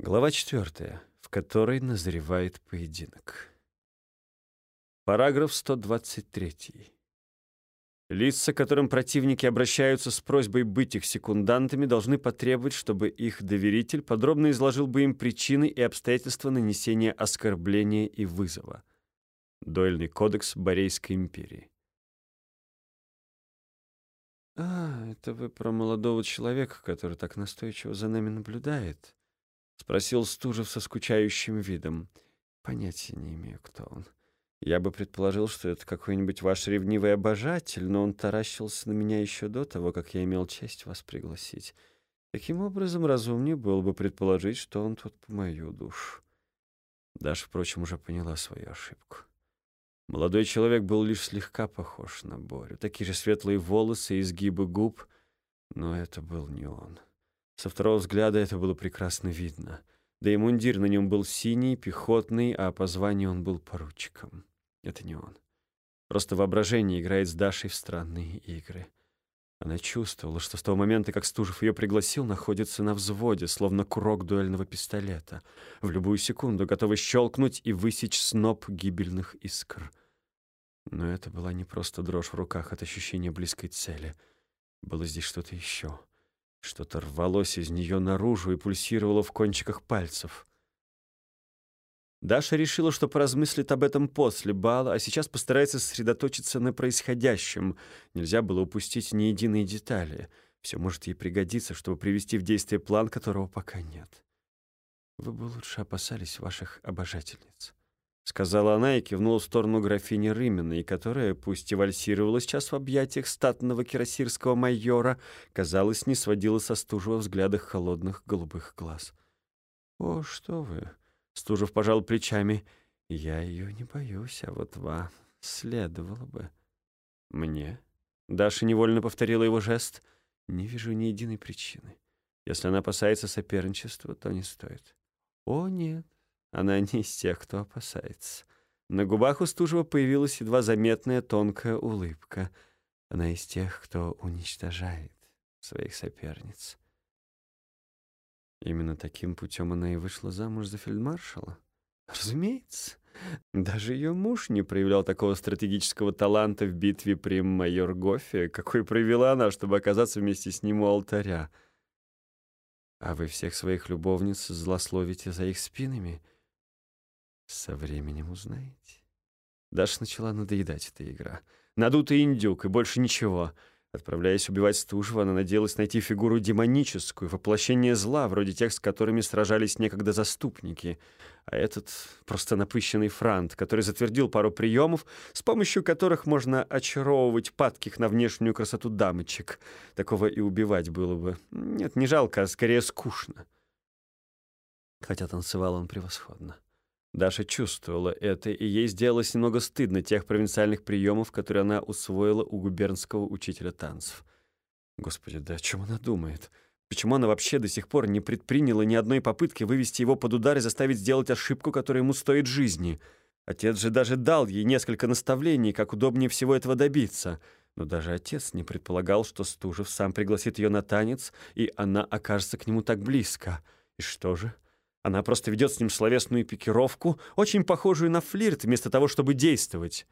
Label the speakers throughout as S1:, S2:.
S1: Глава четвертая, в которой назревает поединок. Параграф 123. Лица, к которым противники обращаются с просьбой быть их секундантами, должны потребовать, чтобы их доверитель подробно изложил бы им причины и обстоятельства нанесения оскорбления и вызова. Дуэльный кодекс Борейской империи. «А, это вы про молодого человека, который так настойчиво за нами наблюдает?» — спросил Стужев со скучающим видом. «Понятия не имею, кто он. Я бы предположил, что это какой-нибудь ваш ревнивый обожатель, но он таращился на меня еще до того, как я имел честь вас пригласить. Таким образом, разумнее было бы предположить, что он тут по мою душу». Даша, впрочем, уже поняла свою ошибку. Молодой человек был лишь слегка похож на Борю. Такие же светлые волосы и изгибы губ, но это был не он. Со второго взгляда это было прекрасно видно. Да и мундир на нем был синий, пехотный, а по званию он был поручиком. Это не он. Просто воображение играет с Дашей в странные игры. Она чувствовала, что с того момента, как Стужев ее пригласил, находится на взводе, словно курок дуэльного пистолета, в любую секунду готовый щелкнуть и высечь сноп гибельных искр. Но это была не просто дрожь в руках от ощущения близкой цели. Было здесь что-то еще — что-то рвалось из нее наружу и пульсировало в кончиках пальцев. Даша решила, что поразмыслит об этом после бала, а сейчас постарается сосредоточиться на происходящем. Нельзя было упустить ни единой детали. Все может ей пригодиться, чтобы привести в действие план, которого пока нет. Вы бы лучше опасались ваших обожательниц. — сказала она и кивнула в сторону графини Рыминой, которая, пусть и вальсировала сейчас в объятиях статного кирасирского майора, казалось, не сводила со Стужева взгляда холодных голубых глаз. «О, что вы!» — Стужев пожал плечами. «Я ее не боюсь, а вот вам следовало бы». «Мне?» — Даша невольно повторила его жест. «Не вижу ни единой причины. Если она опасается соперничества, то не стоит». «О, нет, она не из тех, кто опасается. На губах у Стужева появилась едва заметная тонкая улыбка. Она из тех, кто уничтожает своих соперниц. Именно таким путем она и вышла замуж за фельдмаршала. Разумеется. Даже ее муж не проявлял такого стратегического таланта в битве при майор Гофе, какой проявила она, чтобы оказаться вместе с ним у алтаря. А вы всех своих любовниц злословите за их спинами — со временем узнаете. Даша начала надоедать эта игра. Надутый индюк и больше ничего. Отправляясь убивать Стужева, она надеялась найти фигуру демоническую, воплощение зла, вроде тех, с которыми сражались некогда заступники. А этот просто напыщенный франт, который затвердил пару приемов, с помощью которых можно очаровывать падких на внешнюю красоту дамочек. Такого и убивать было бы. Нет, не жалко, а скорее скучно. Хотя танцевал он превосходно. Даша чувствовала это, и ей сделалось немного стыдно тех провинциальных приемов, которые она усвоила у губернского учителя танцев. Господи, да о чем она думает? Почему она вообще до сих пор не предприняла ни одной попытки вывести его под удар и заставить сделать ошибку, которая ему стоит жизни? Отец же даже дал ей несколько наставлений, как удобнее всего этого добиться. Но даже отец не предполагал, что Стужев сам пригласит ее на танец, и она окажется к нему так близко. И что же? Она просто ведет с ним словесную пикировку, очень похожую на флирт, вместо того, чтобы действовать.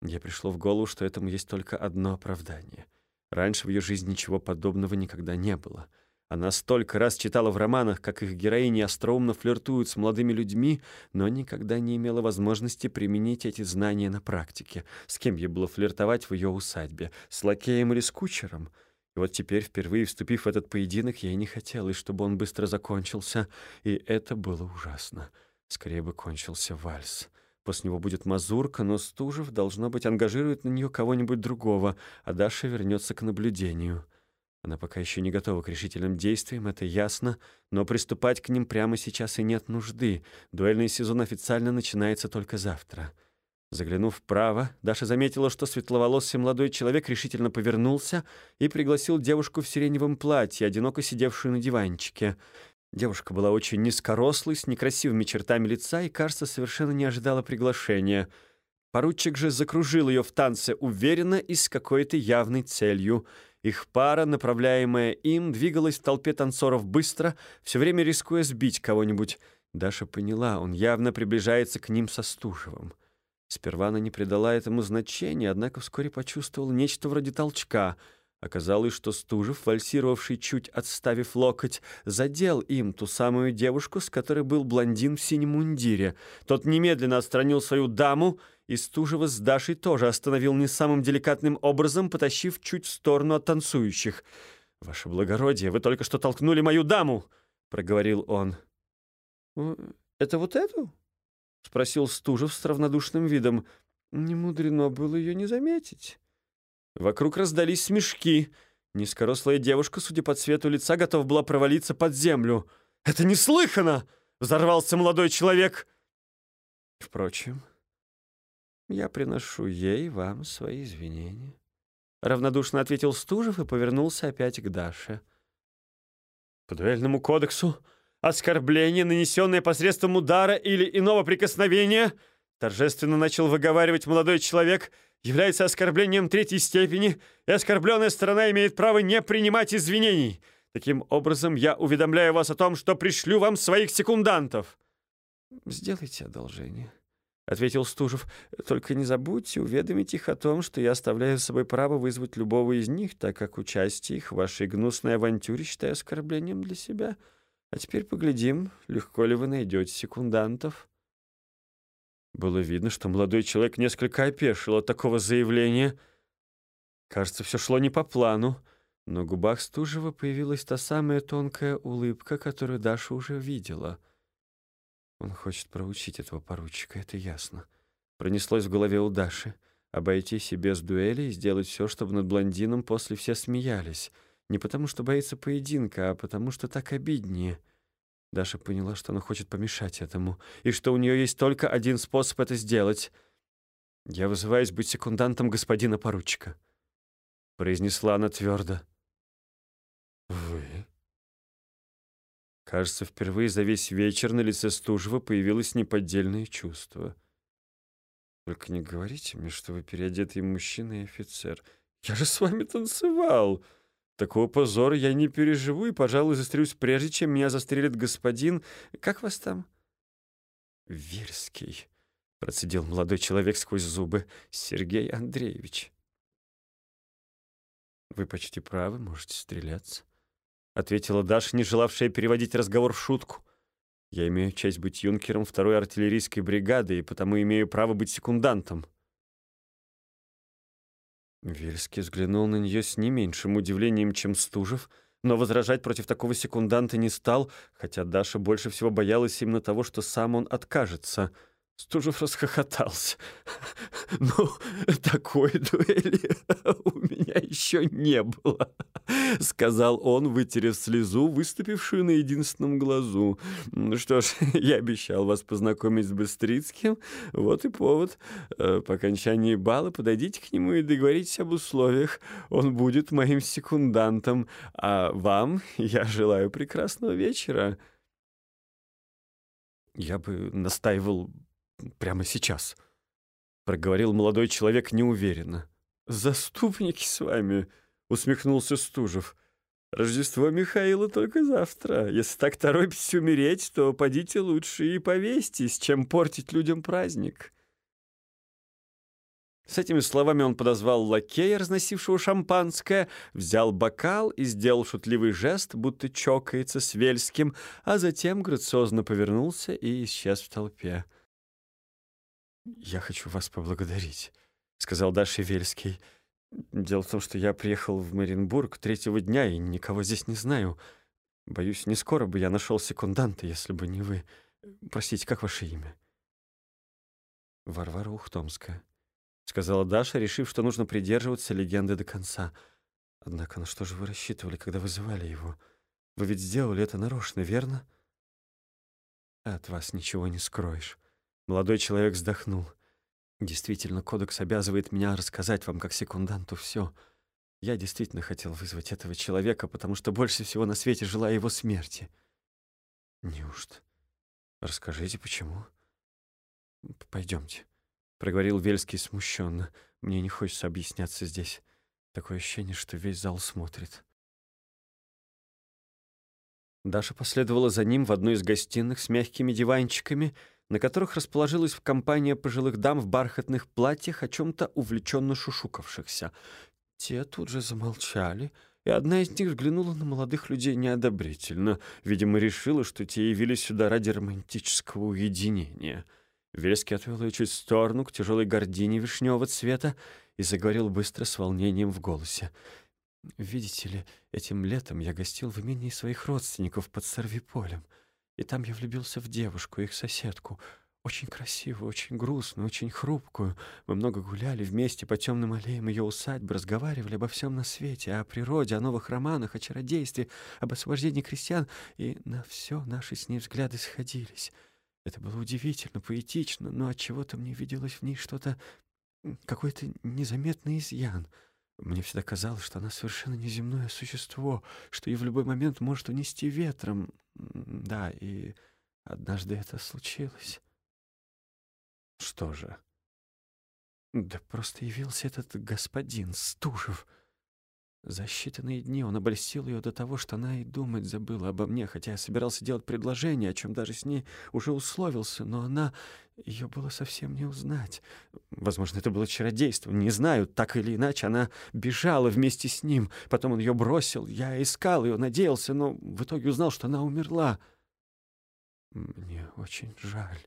S1: Мне пришло в голову, что этому есть только одно оправдание. Раньше в ее жизни ничего подобного никогда не было. Она столько раз читала в романах, как их героини остроумно флиртуют с молодыми людьми, но никогда не имела возможности применить эти знания на практике. С кем ей было флиртовать в ее усадьбе? С лакеем или с кучером? И вот теперь, впервые вступив в этот поединок, ей не хотелось, чтобы он быстро закончился, и это было ужасно. Скорее бы кончился вальс. После него будет мазурка, но Стужев, должно быть, ангажирует на нее кого-нибудь другого, а Даша вернется к наблюдению. Она пока еще не готова к решительным действиям, это ясно, но приступать к ним прямо сейчас и нет нужды. Дуэльный сезон официально начинается только завтра. Заглянув вправо, Даша заметила, что светловолосый молодой человек решительно повернулся и пригласил девушку в сиреневом платье, одиноко сидевшую на диванчике. Девушка была очень низкорослой, с некрасивыми чертами лица и, кажется, совершенно не ожидала приглашения. Поручик же закружил ее в танце уверенно и с какой-то явной целью. Их пара, направляемая им, двигалась в толпе танцоров быстро, все время рискуя сбить кого-нибудь. Даша поняла, он явно приближается к ним со Стужевым. Сперва она не придала этому значения, однако вскоре почувствовала нечто вроде толчка — Оказалось, что Стужев, вальсировавший чуть отставив локоть, задел им ту самую девушку, с которой был блондин в синем мундире. Тот немедленно отстранил свою даму, и Стужева с Дашей тоже остановил не самым деликатным образом, потащив чуть в сторону от танцующих. «Ваше благородие, вы только что толкнули мою даму!» — проговорил он. «Это вот эту?» — спросил Стужев с равнодушным видом. «Не мудрено было ее не заметить». Вокруг раздались смешки. Низкорослая девушка, судя по цвету лица, готова была провалиться под землю. «Это неслыханно!» — взорвался молодой человек. Впрочем, я приношу ей вам свои извинения. Равнодушно ответил Стужев и повернулся опять к Даше. По дуэльному кодексу оскорбление, нанесенное посредством удара или иного прикосновения, торжественно начал выговаривать молодой человек — является оскорблением третьей степени, и оскорбленная сторона имеет право не принимать извинений. Таким образом, я уведомляю вас о том, что пришлю вам своих секундантов». «Сделайте одолжение», — ответил Стужев. «Только не забудьте уведомить их о том, что я оставляю с собой право вызвать любого из них, так как участие их в вашей гнусной авантюре считаю оскорблением для себя. А теперь поглядим, легко ли вы найдете секундантов». Было видно, что молодой человек несколько опешил от такого заявления. Кажется, все шло не по плану, в губах Стужева появилась та самая тонкая улыбка, которую Даша уже видела. Он хочет проучить этого поручика, это ясно. Пронеслось в голове у Даши. Обойтись и без дуэли и сделать все, чтобы над блондином после все смеялись. Не потому, что боится поединка, а потому, что так обиднее — Даша поняла, что она хочет помешать этому, и что у нее есть только один способ это сделать. «Я вызываюсь быть секундантом господина поручика», — произнесла она твердо. «Вы?» Кажется, впервые за весь вечер на лице Стужева появилось неподдельное чувство. «Только не говорите мне, что вы переодетый мужчина и офицер. Я же с вами танцевал!» Такого позора я не переживу и, пожалуй, застрелюсь прежде, чем меня застрелит господин... Как вас там? Верский, процедил молодой человек сквозь зубы. Сергей Андреевич. Вы почти правы, можете стреляться, ответила Даша, не желавшая переводить разговор в шутку. Я имею честь быть юнкером второй артиллерийской бригады и потому имею право быть секундантом. Вельский взглянул на нее с не меньшим удивлением, чем Стужев, но возражать против такого секунданта не стал, хотя Даша больше всего боялась именно того, что сам он откажется — Стужев расхохотался. «Ну, такой дуэли у меня еще не было», — сказал он, вытерев слезу, выступившую на единственном глазу. «Ну что ж, я обещал вас познакомить с Быстрицким. Вот и повод. Э, по окончании бала подойдите к нему и договоритесь об условиях. Он будет моим секундантом, а вам я желаю прекрасного вечера». Я бы настаивал прямо сейчас», — проговорил молодой человек неуверенно. «Заступники с вами», — усмехнулся Стужев. «Рождество Михаила только завтра. Если так торопитесь умереть, то подите лучше и повесьтесь, чем портить людям праздник». С этими словами он подозвал лакея, разносившего шампанское, взял бокал и сделал шутливый жест, будто чокается с Вельским, а затем грациозно повернулся и исчез в толпе. «Я хочу вас поблагодарить», — сказал Даша Вельский. «Дело в том, что я приехал в Маринбург третьего дня и никого здесь не знаю. Боюсь, не скоро бы я нашел секунданта, если бы не вы. Простите, как ваше имя?» «Варвара Ухтомская», — сказала Даша, решив, что нужно придерживаться легенды до конца. «Однако на что же вы рассчитывали, когда вызывали его? Вы ведь сделали это нарочно, верно?» «От вас ничего не скроешь». Молодой человек вздохнул. «Действительно, кодекс обязывает меня рассказать вам как секунданту все. Я действительно хотел вызвать этого человека, потому что больше всего на свете желаю его смерти». «Неужто? Расскажите, почему?» «Пойдемте», — проговорил Вельский смущенно. «Мне не хочется объясняться здесь. Такое ощущение, что весь зал смотрит. Даша последовала за ним в одну из гостиных с мягкими диванчиками, на которых расположилась компания пожилых дам в бархатных платьях, о чем-то увлеченно шушукавшихся. Те тут же замолчали, и одна из них взглянула на молодых людей неодобрительно. Видимо, решила, что те явились сюда ради романтического уединения. Вельский отвел ее чуть в сторону к тяжелой гордине вишневого цвета и заговорил быстро с волнением в голосе. Видите ли, этим летом я гостил в имении своих родственников под Сорвиполем, и там я влюбился в девушку, их соседку, очень красивую, очень грустную, очень хрупкую. Мы много гуляли вместе по темным аллеям ее усадьбы, разговаривали обо всем на свете, о природе, о новых романах, о чародействе, об освобождении крестьян, и на все наши с ней взгляды сходились. Это было удивительно, поэтично, но от чего то мне виделось в ней что-то, какой-то незаметный изъян — мне всегда казалось, что она совершенно неземное существо, что ее в любой момент может унести ветром. Да, и однажды это случилось. Что же? Да просто явился этот господин Стужев — за считанные дни он обольстил ее до того, что она и думать забыла обо мне, хотя я собирался делать предложение, о чем даже с ней уже условился, но она... Ее было совсем не узнать. Возможно, это было чародейство, не знаю, так или иначе, она бежала вместе с ним, потом он ее бросил, я искал ее, надеялся, но в итоге узнал, что она умерла. Мне очень жаль.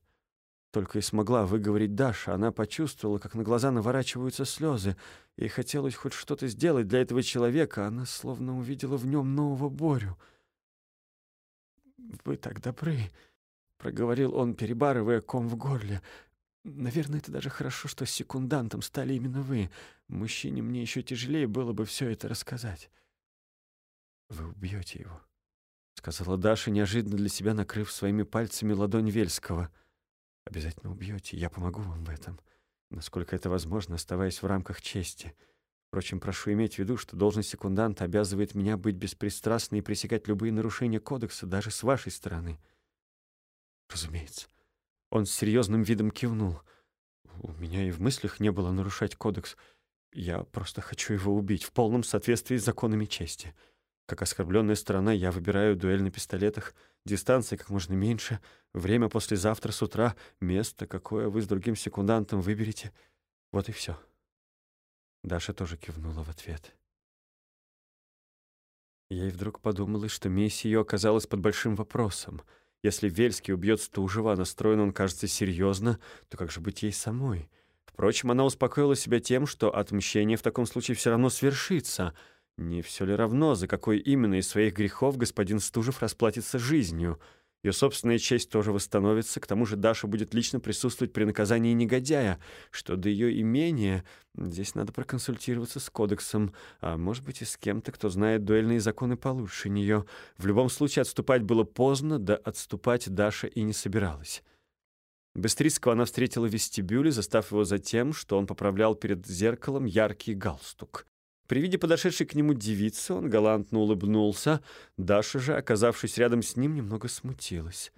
S1: Только и смогла выговорить Даша. Она почувствовала, как на глаза наворачиваются слезы. Ей хотелось хоть что-то сделать для этого человека. Она словно увидела в нем нового Борю. «Вы так добры», — проговорил он, перебарывая ком в горле. «Наверное, это даже хорошо, что секундантом стали именно вы. Мужчине мне еще тяжелее было бы все это рассказать». «Вы убьете его», — сказала Даша, неожиданно для себя накрыв своими пальцами ладонь Вельского. — Обязательно убьете, я помогу вам в этом, насколько это возможно, оставаясь в рамках чести. Впрочем, прошу иметь в виду, что должность секунданта обязывает меня быть беспристрастной и пресекать любые нарушения кодекса, даже с вашей стороны. Разумеется. Он с серьезным видом кивнул. У меня и в мыслях не было нарушать кодекс. Я просто хочу его убить в полном соответствии с законами чести. Как оскорбленная сторона, я выбираю дуэль на пистолетах, дистанция как можно меньше, время послезавтра с утра, место, какое вы с другим секундантом выберете. Вот и все. Даша тоже кивнула в ответ. Ей вдруг подумалось, что миссия ее оказалась под большим вопросом. Если Вельский убьет Стужева, а настроен он, кажется, серьезно, то как же быть ей самой? Впрочем, она успокоила себя тем, что отмщение в таком случае все равно свершится — не все ли равно, за какой именно из своих грехов господин Стужев расплатится жизнью? Ее собственная честь тоже восстановится, к тому же Даша будет лично присутствовать при наказании негодяя. Что до ее имения, здесь надо проконсультироваться с кодексом, а может быть и с кем-то, кто знает дуэльные законы получше нее. В любом случае отступать было поздно, да отступать Даша и не собиралась. Быстрицкого она встретила в вестибюле, застав его за тем, что он поправлял перед зеркалом яркий галстук. При виде подошедшей к нему девицы он галантно улыбнулся. Даша же, оказавшись рядом с ним, немного смутилась.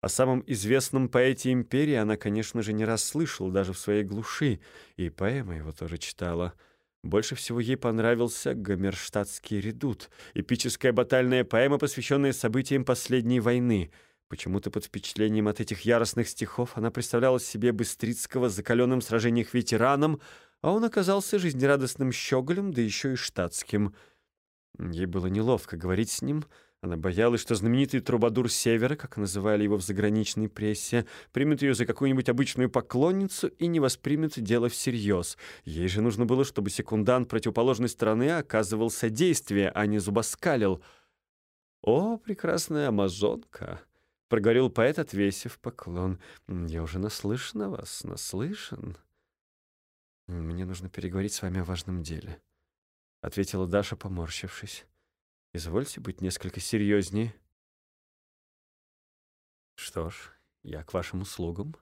S1: О самом известном поэте империи она, конечно же, не раз слышала, даже в своей глуши, и поэма его тоже читала. Больше всего ей понравился «Гомерштадтский редут», эпическая батальная поэма, посвященная событиям последней войны. Почему-то под впечатлением от этих яростных стихов она представляла себе Быстрицкого закаленным в сражениях ветераном, а он оказался жизнерадостным щеголем, да еще и штатским. Ей было неловко говорить с ним. Она боялась, что знаменитый трубадур Севера, как называли его в заграничной прессе, примет ее за какую-нибудь обычную поклонницу и не воспримет дело всерьез. Ей же нужно было, чтобы секундант противоположной стороны оказывал содействие, а не зубоскалил. «О, прекрасная амазонка!» — проговорил поэт, отвесив поклон. «Я уже наслышан о вас, наслышан». «Мне нужно переговорить с вами о важном деле», — ответила Даша, поморщившись. «Извольте быть несколько серьезнее». «Что ж, я к вашим услугам».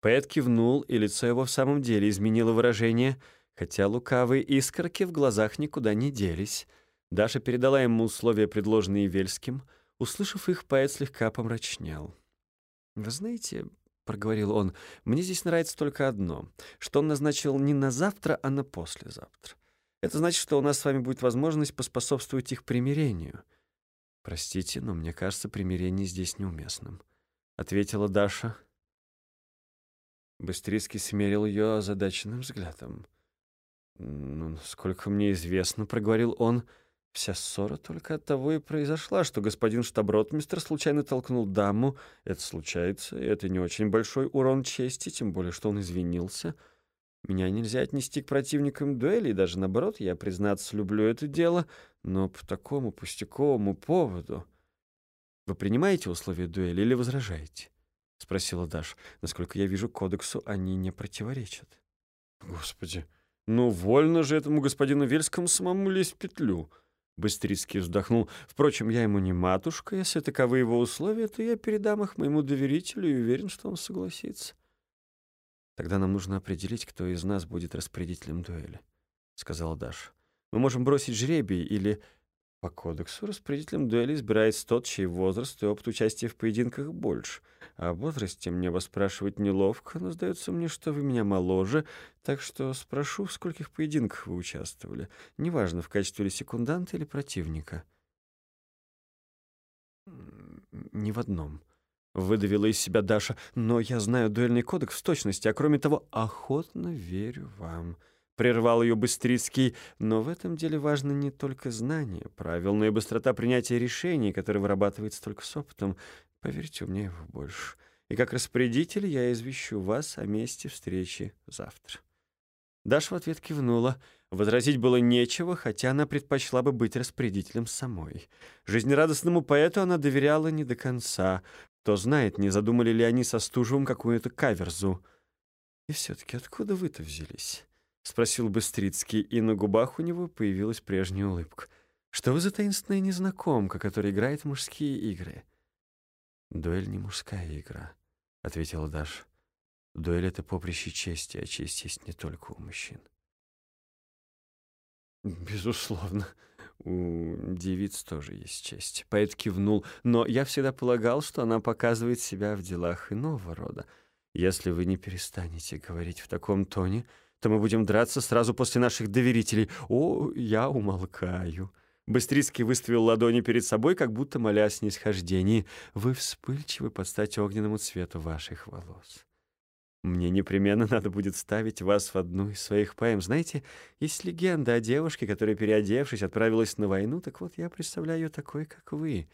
S1: Поэт кивнул, и лицо его в самом деле изменило выражение, хотя лукавые искорки в глазах никуда не делись. Даша передала ему условия, предложенные Вельским. Услышав их, поэт слегка помрачнел. «Вы знаете, — проговорил он, — «мне здесь нравится только одно, что он назначил не на завтра, а на послезавтра. Это значит, что у нас с вами будет возможность поспособствовать их примирению. Простите, но мне кажется, примирение здесь неуместным, ответила Даша. Быстрицкий смерил ее озадаченным взглядом. «Ну, сколько мне известно», — проговорил он, — «вся ссора только от того и произошла, что господин штаб-ротмистр случайно толкнул даму. Это случается, и это не очень большой урон чести, тем более, что он извинился». Меня нельзя отнести к противникам дуэли, и даже наоборот, я, признаться, люблю это дело, но по такому пустяковому поводу... Вы принимаете условия дуэли или возражаете? — спросила Даш. Насколько я вижу, кодексу они не противоречат. Господи, ну вольно же этому господину Вельскому самому лезть в петлю. Быстрицкий вздохнул. Впрочем, я ему не матушка. Если таковы его условия, то я передам их моему доверителю и уверен, что он согласится. «Тогда нам нужно определить, кто из нас будет распорядителем дуэли», — сказала Даша. «Мы можем бросить жребий или...» По кодексу распорядителем дуэли избирается тот, чей возраст и опыт участия в поединках больше. О возрасте мне вас спрашивать неловко, но сдается мне, что вы меня моложе, так что спрошу, в скольких поединках вы участвовали. Неважно, в качестве ли секунданта или противника. «Ни в одном», Выдавила из себя Даша. «Но я знаю дуэльный кодекс в точности, а кроме того, охотно верю вам». Прервал ее Быстрицкий. «Но в этом деле важно не только знание правил, но и быстрота принятия решений, которая вырабатывается только с опытом. Поверьте, у меня его больше. И как распорядитель я извещу вас о месте встречи завтра». Даша в ответ кивнула. Возразить было нечего, хотя она предпочла бы быть распорядителем самой. Жизнерадостному поэту она доверяла не до конца. Кто знает, не задумали ли они со Стужевым какую-то каверзу. «И все-таки откуда вы-то взялись?» — спросил Быстрицкий, и на губах у него появилась прежняя улыбка. «Что вы за таинственная незнакомка, которая играет в мужские игры?» «Дуэль не мужская игра», — ответила Даша. «Дуэль — это поприще чести, а честь есть не только у мужчин». «Безусловно», у девиц тоже есть честь. Поэт кивнул. Но я всегда полагал, что она показывает себя в делах иного рода. Если вы не перестанете говорить в таком тоне, то мы будем драться сразу после наших доверителей. О, я умолкаю. Быстрицкий выставил ладони перед собой, как будто моля о снисхождении. Вы вспыльчивы под стать огненному цвету ваших волос. Мне непременно надо будет ставить вас в одну из своих поэм. Знаете, есть легенда о девушке, которая, переодевшись, отправилась на войну. Так вот, я представляю ее такой, как вы.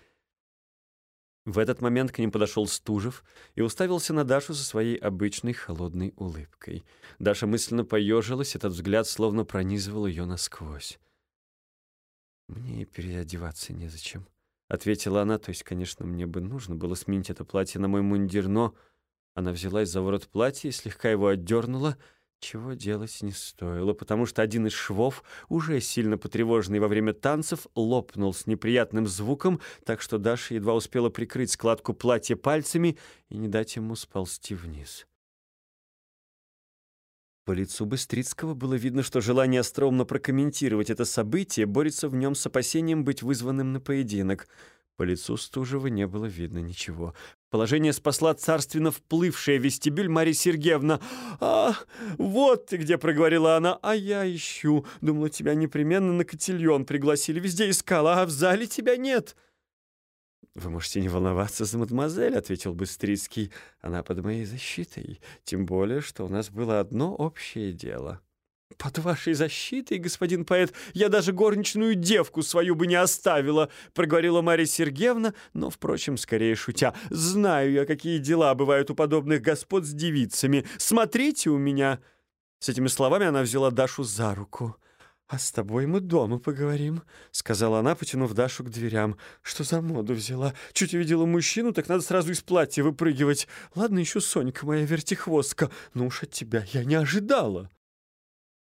S1: В этот момент к ним подошел Стужев и уставился на Дашу со своей обычной холодной улыбкой. Даша мысленно поежилась, этот взгляд словно пронизывал ее насквозь. «Мне переодеваться незачем», — ответила она. «То есть, конечно, мне бы нужно было сменить это платье на мой мундир, но...» Она взялась за ворот платья и слегка его отдернула, чего делать не стоило, потому что один из швов, уже сильно потревоженный во время танцев, лопнул с неприятным звуком, так что Даша едва успела прикрыть складку платья пальцами и не дать ему сползти вниз. По лицу Быстрицкого было видно, что желание остроумно прокомментировать это событие борется в нем с опасением быть вызванным на поединок — по лицу Стужева не было видно ничего. Положение спасла царственно вплывшая вестибюль Мария Сергеевна. «А, вот ты где!» — проговорила она. «А я ищу. Думала, тебя непременно на котельон пригласили. Везде искала, а в зале тебя нет». «Вы можете не волноваться за мадемуазель», — ответил Быстрицкий. «Она под моей защитой. Тем более, что у нас было одно общее дело». «Под вашей защитой, господин поэт, я даже горничную девку свою бы не оставила», — проговорила Марья Сергеевна, но, впрочем, скорее шутя. «Знаю я, какие дела бывают у подобных господ с девицами. Смотрите у меня». С этими словами она взяла Дашу за руку. «А с тобой мы дома поговорим», — сказала она, потянув Дашу к дверям. «Что за моду взяла? Чуть увидела мужчину, так надо сразу из платья выпрыгивать. Ладно, еще Сонька моя вертихвостка, но уж от тебя я не ожидала».